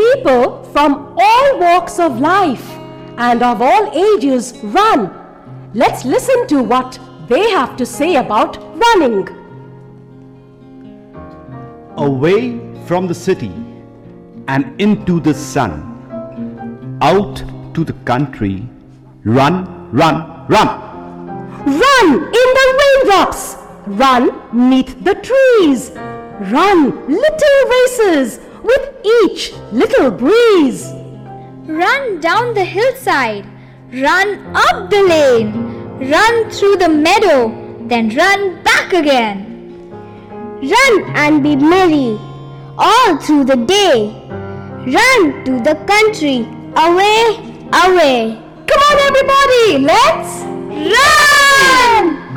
People from all walks of life and of all ages run. Let's listen to what they have to say about running. away from the city and into the sun, out to the country, run, run, run. Run in the raindrops. Run neath the trees. Run little races with each little breeze. Run down the hillside, run up the lane, run through the meadow, then run back again. Run and be merry all through the day. Run to the country, away, away. Come on, everybody, let's Run!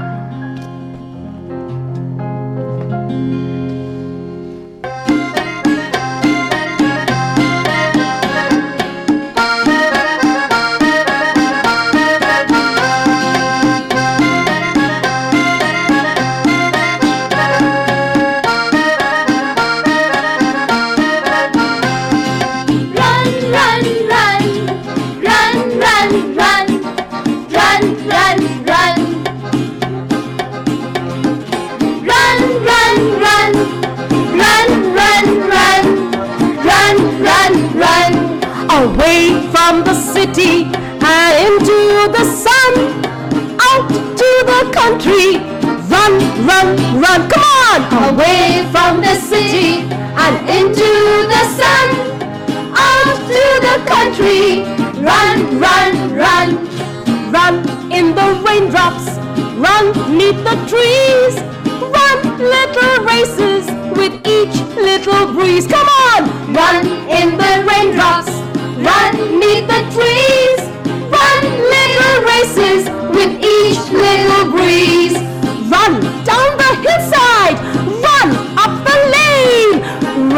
Away from the city and into the sun. Out to the country, run, run, run. Come on! Away from the city and into the sun. Out to the country, run, run, run. Run in the raindrops, run neath the trees, run little races with each little breeze. Come on! Run in the run neath the trees, run little races with each little breeze. Run down the hillside, run up the lane,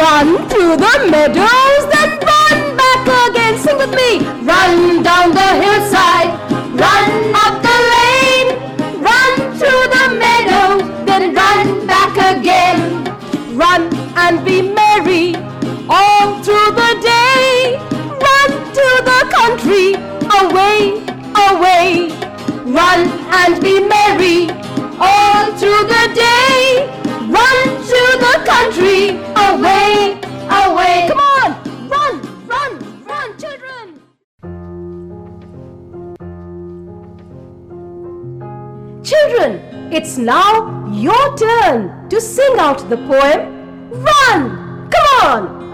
run through the meadows, then run back again. Sing with me. Run down the hillside, run up the lane, run through the meadow, then run back again. Run and be merry all through country, away, away. Run and be merry all through the day. Run to the country, away, away. Come on, run, run, run, children. Children, it's now your turn to sing out the poem. Run! Come on!